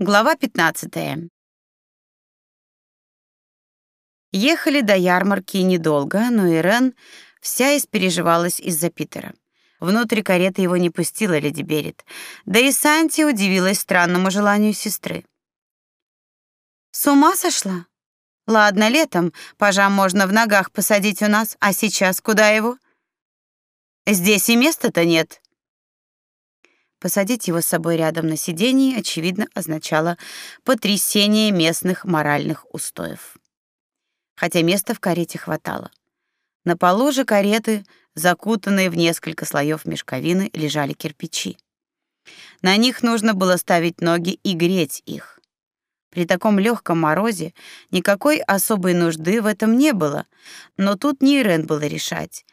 Глава 15. Ехали до ярмарки недолго, но Ирен вся испереживалась из-за Питера. Внутрь кареты его не пустила леди Берет, да и Санти удивилась странному желанию сестры. «С ума сошла? Ладно, летом пажа можно в ногах посадить у нас, а сейчас куда его? Здесь и места-то нет», Посадить его с собой рядом на сиденье, очевидно, означало потрясение местных моральных устоев. Хотя места в карете хватало. На полу же кареты, закутанные в несколько слоев мешковины, лежали кирпичи. На них нужно было ставить ноги и греть их. При таком легком морозе никакой особой нужды в этом не было, но тут не Ирен было решать.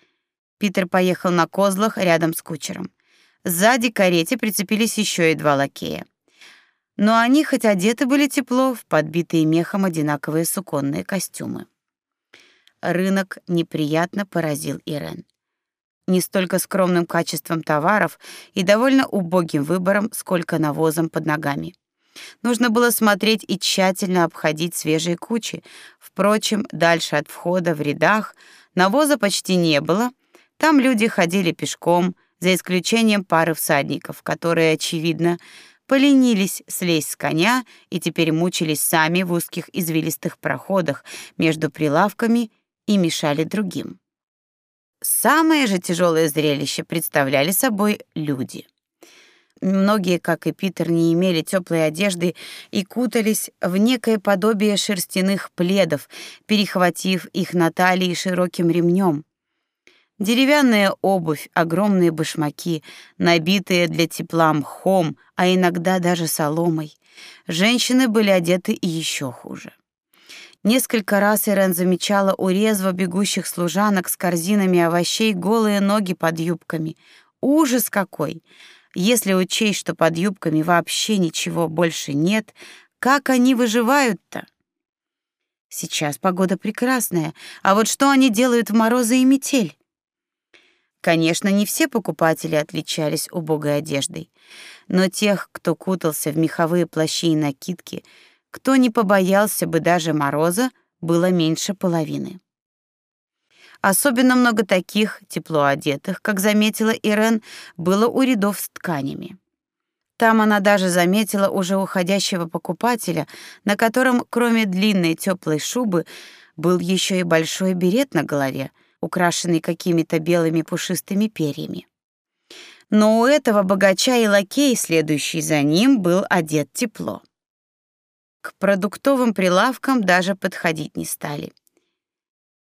Питер поехал на козлах рядом с кучером. Сзади карете прицепились еще и два лакея. Но они хоть одеты были тепло в подбитые мехом одинаковые суконные костюмы. Рынок неприятно поразил Ирен. Не столько скромным качеством товаров и довольно убогим выбором, сколько навозом под ногами. Нужно было смотреть и тщательно обходить свежие кучи. Впрочем, дальше от входа в рядах навоза почти не было. Там люди ходили пешком, за исключением пары всадников, которые, очевидно, поленились слезть с коня и теперь мучились сами в узких извилистых проходах между прилавками и мешали другим. Самое же тяжелое зрелище представляли собой люди. Многие, как и Питер, не имели теплой одежды и кутались в некое подобие шерстяных пледов, перехватив их на талии широким ремнем. Деревянная обувь, огромные башмаки, набитые для тепла мхом, а иногда даже соломой. Женщины были одеты и еще хуже. Несколько раз Ирен замечала у резво бегущих служанок с корзинами овощей голые ноги под юбками. Ужас какой! Если учесть, что под юбками вообще ничего больше нет, как они выживают-то? Сейчас погода прекрасная, а вот что они делают в морозы и метель? Конечно, не все покупатели отличались убогой одеждой, но тех, кто кутался в меховые плащи и накидки, кто не побоялся бы даже мороза, было меньше половины. Особенно много таких, тепло одетых, как заметила Ирен, было у рядов с тканями. Там она даже заметила уже уходящего покупателя, на котором, кроме длинной теплой шубы, был еще и большой берет на голове — украшенный какими-то белыми пушистыми перьями. Но у этого богача и лакей, следующий за ним, был одет тепло. К продуктовым прилавкам даже подходить не стали.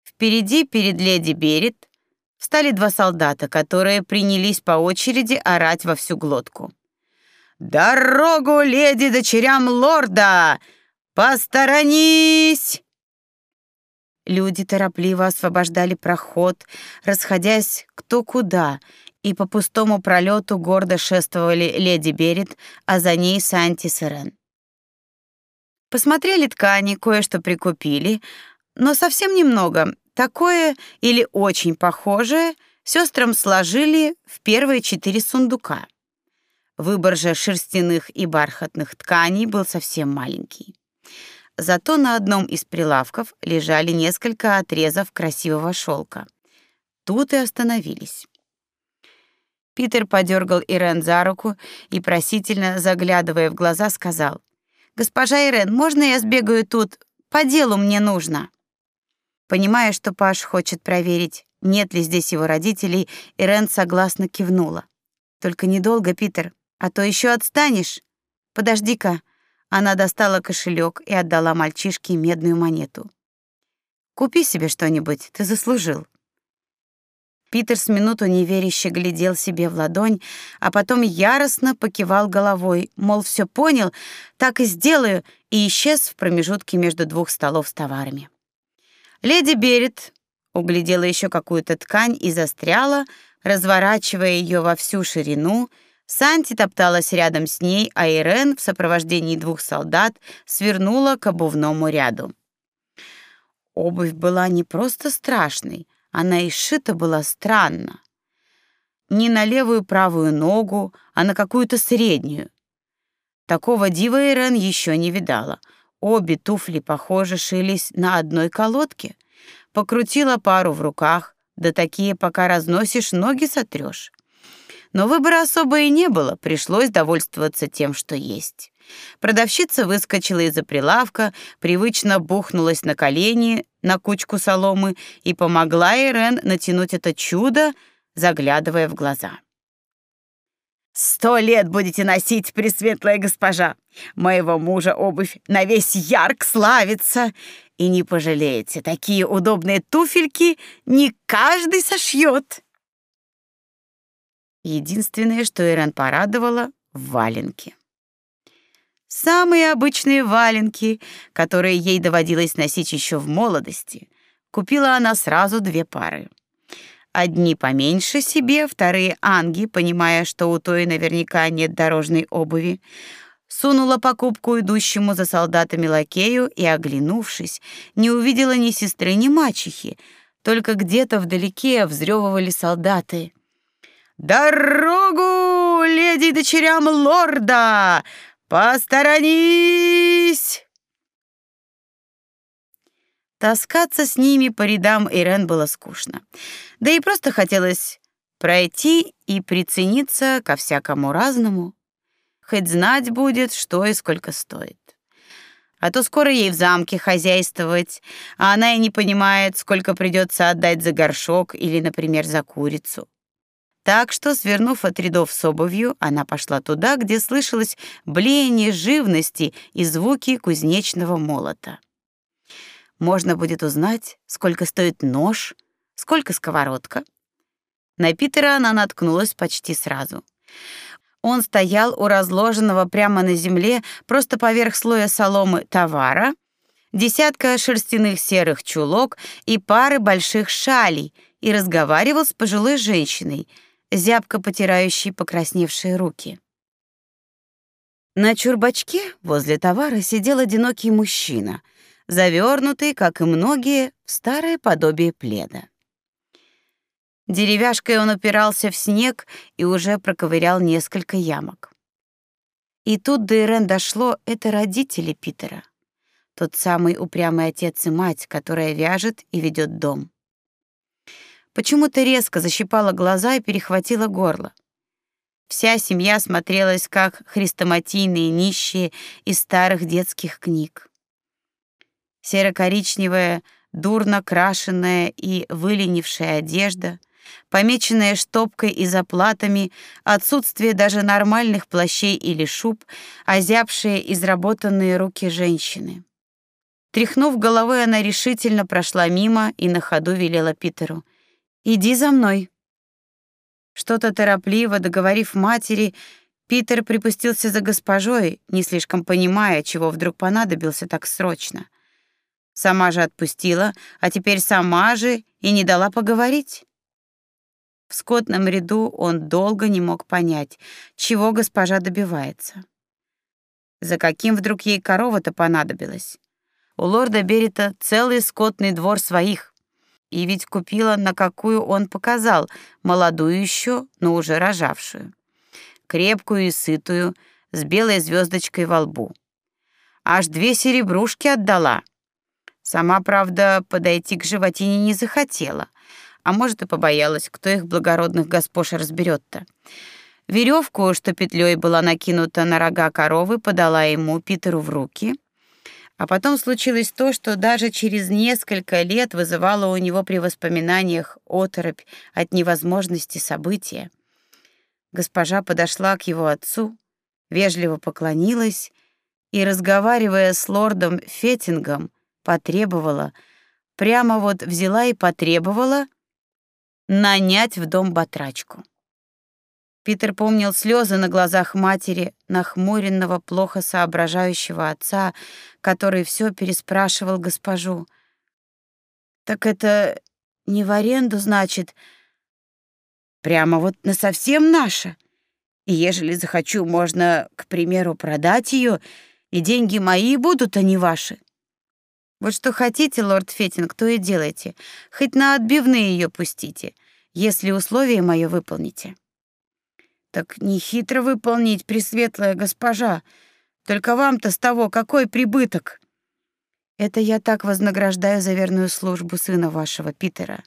Впереди, перед леди Берет, встали два солдата, которые принялись по очереди орать во всю глотку. «Дорогу, леди, дочерям лорда! Посторонись!» Люди торопливо освобождали проход, расходясь кто куда, и по пустому пролету гордо шествовали леди Берет, а за ней Санти Сирен. Посмотрели ткани, кое-что прикупили, но совсем немного. Такое или очень похожее сестрам сложили в первые четыре сундука. Выбор же шерстяных и бархатных тканей был совсем маленький. Зато на одном из прилавков лежали несколько отрезов красивого шелка. Тут и остановились. Питер подергал Ирен за руку и просительно заглядывая в глаза сказал: "Госпожа Ирен, можно я сбегаю тут? По делу мне нужно". Понимая, что Паш хочет проверить, нет ли здесь его родителей, Ирен согласно кивнула. Только недолго, Питер, а то еще отстанешь. Подожди-ка, она достала кошелек и отдала мальчишке медную монету. Купи себе что-нибудь, ты заслужил. Питер с минуту неверяще глядел себе в ладонь, а потом яростно покивал головой, мол, все понял, так и сделаю, и исчез в промежутке между двух столов с товарами. Леди Берет углядела еще какую-то ткань и застряла, разворачивая ее во всю ширину, Санти топталась рядом с ней, а Ирен в сопровождении двух солдат свернула к обувному ряду. Обувь была не просто страшной, она и сшита была странно. Не на левую правую ногу, а на какую-то среднюю. Такого дива Ирен еще не видала. Обе туфли, похоже, шились на одной колодке. Покрутила пару в руках, да такие, пока разносишь, ноги сотрешь. Но выбора особо и не было, пришлось довольствоваться тем, что есть. Продавщица выскочила из-за прилавка, привычно бухнулась на колени на кучку соломы и помогла Ирен натянуть это чудо, заглядывая в глаза. «Сто лет будете носить, пресветлая госпожа! Моего мужа обувь на весь ярк славится! И не пожалеете, такие удобные туфельки не каждый сошьет!» Единственное, что Ирен порадовала — валенки. Самые обычные валенки, которые ей доводилось носить еще в молодости. Купила она сразу две пары. Одни поменьше себе, вторые Анги, понимая, что у той наверняка нет дорожной обуви, сунула покупку идущему за солдатами лакею и, оглянувшись, не увидела ни сестры, ни мачехи, только где-то вдалеке взрёвывали солдаты. «Дорогу, леди и дочерям лорда! Посторонись!» Таскаться с ними по рядам Ирен было скучно. Да и просто хотелось пройти и прицениться ко всякому разному. Хоть знать будет, что и сколько стоит. А то скоро ей в замке хозяйствовать, а она и не понимает, сколько придется отдать за горшок или, например, за курицу. Так что, свернув от рядов с обувью, она пошла туда, где слышалось блеяние живности и звуки кузнечного молота. Можно будет узнать, сколько стоит нож, сколько сковородка. На Питера она наткнулась почти сразу. Он стоял у разложенного прямо на земле, просто поверх слоя соломы, товара, десятка шерстяных серых чулок и пары больших шалей и разговаривал с пожилой женщиной — зябко потирающий покрасневшие руки. На чурбачке возле товара сидел одинокий мужчина, завернутый, как и многие, в старое подобие пледа. Деревяшкой он упирался в снег и уже проковырял несколько ямок. И тут до Ирен дошло, это родители Питера. Тот самый упрямый отец и мать, которая вяжет и ведет дом. Почему-то резко защипала глаза и перехватила горло. Вся семья смотрелась как хрестоматийные нищие из старых детских книг. Серо-коричневая, дурно крашенная и выленившая одежда, помеченная штопкой и заплатами, отсутствие даже нормальных плащей или шуб, озябшие изработанные руки женщины. Тряхнув головой, она решительно прошла мимо и на ходу велела Питеру — Иди за мной. Что-то торопливо договорив матери, Питер припустился за госпожой, не слишком понимая, чего вдруг понадобился так срочно. Сама же отпустила, а теперь сама же и не дала поговорить. В скотном ряду он долго не мог понять, чего госпожа добивается. За каким вдруг ей корова-то понадобилась? У лорда Берита целый скотный двор своих. И ведь купила, на какую он показал, молодую еще, но уже рожавшую. Крепкую и сытую, с белой звездочкой во лбу. Аж две серебрушки отдала. Сама, правда, подойти к животине не захотела, а может и побоялась, кто их благородных госпош разберет-то. Веревку, что петлей была накинута на рога коровы, подала ему Питеру в руки — а потом случилось то, что даже через несколько лет вызывало у него при воспоминаниях оторопь от невозможности события. Госпожа подошла к его отцу, вежливо поклонилась и, разговаривая с лордом Феттингом, потребовала, прямо вот взяла и потребовала нанять в дом батрачку. Питер помнил слезы на глазах матери, нахмуренного, плохо соображающего отца, который все переспрашивал госпожу. «Так это не в аренду, значит, прямо вот на совсем наша. И ежели захочу, можно, к примеру, продать ее, и деньги мои будут, а не ваши. Вот что хотите, лорд Феттинг, то и делайте. Хоть на отбивные ее пустите, если условие мое выполните». Так не хитро выполнить, пресветлая госпожа. Только вам-то с того какой прибыток? Это я так вознаграждаю за верную службу сына вашего Питера.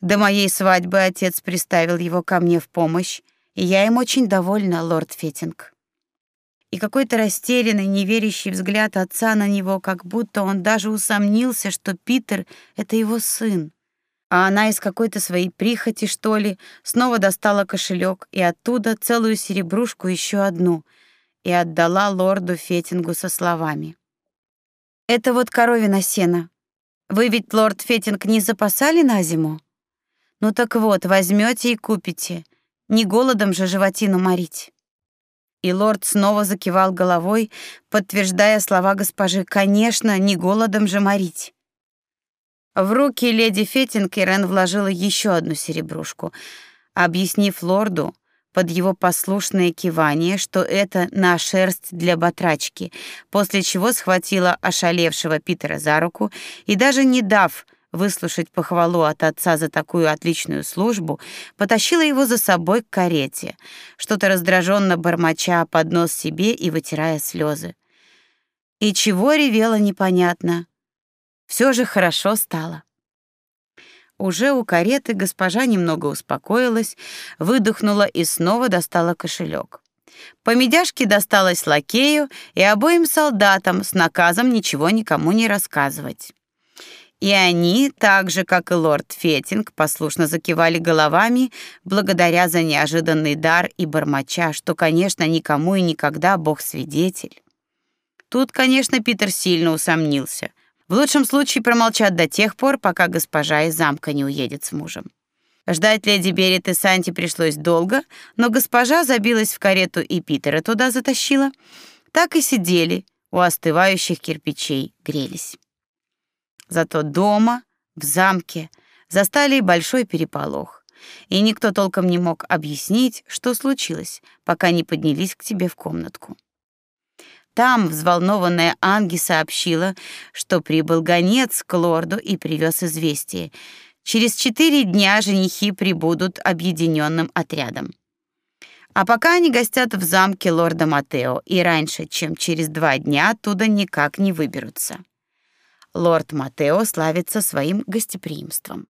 До моей свадьбы отец приставил его ко мне в помощь, и я им очень довольна, лорд Фетинг. И какой-то растерянный, неверящий взгляд отца на него, как будто он даже усомнился, что Питер это его сын. А она из какой-то своей прихоти, что ли, снова достала кошелек и оттуда целую серебрушку еще одну и отдала лорду Фетингу со словами: "Это вот коровина сено. Вы ведь лорд Фетинг не запасали на зиму? Ну так вот, возьмете и купите. Не голодом же животину морить. И лорд снова закивал головой, подтверждая слова госпожи: "Конечно, не голодом же морить". В руки леди Феттинг Ирен вложила еще одну серебрушку, объяснив лорду под его послушное кивание, что это на шерсть для батрачки, после чего схватила ошалевшего Питера за руку и даже не дав выслушать похвалу от отца за такую отличную службу, потащила его за собой к карете, что-то раздраженно бормоча под нос себе и вытирая слезы. И чего ревела непонятно. Все же хорошо стало. Уже у кареты госпожа немного успокоилась, выдохнула и снова достала кошелек. По медяшке досталось лакею и обоим солдатам с наказом ничего никому не рассказывать. И они, так же как и лорд Феттинг, послушно закивали головами, благодаря за неожиданный дар и бормоча, что, конечно, никому и никогда Бог свидетель. Тут, конечно, Питер сильно усомнился. В лучшем случае промолчат до тех пор, пока госпожа из замка не уедет с мужем. Ждать леди Берет и Санти пришлось долго, но госпожа забилась в карету и Питера туда затащила. Так и сидели у остывающих кирпичей, грелись. Зато дома, в замке, застали большой переполох, и никто толком не мог объяснить, что случилось, пока не поднялись к тебе в комнатку. Там взволнованная Анги сообщила, что прибыл гонец к лорду и привез известие. Через четыре дня женихи прибудут объединенным отрядом. А пока они гостят в замке лорда Матео, и раньше, чем через два дня, оттуда никак не выберутся. Лорд Матео славится своим гостеприимством.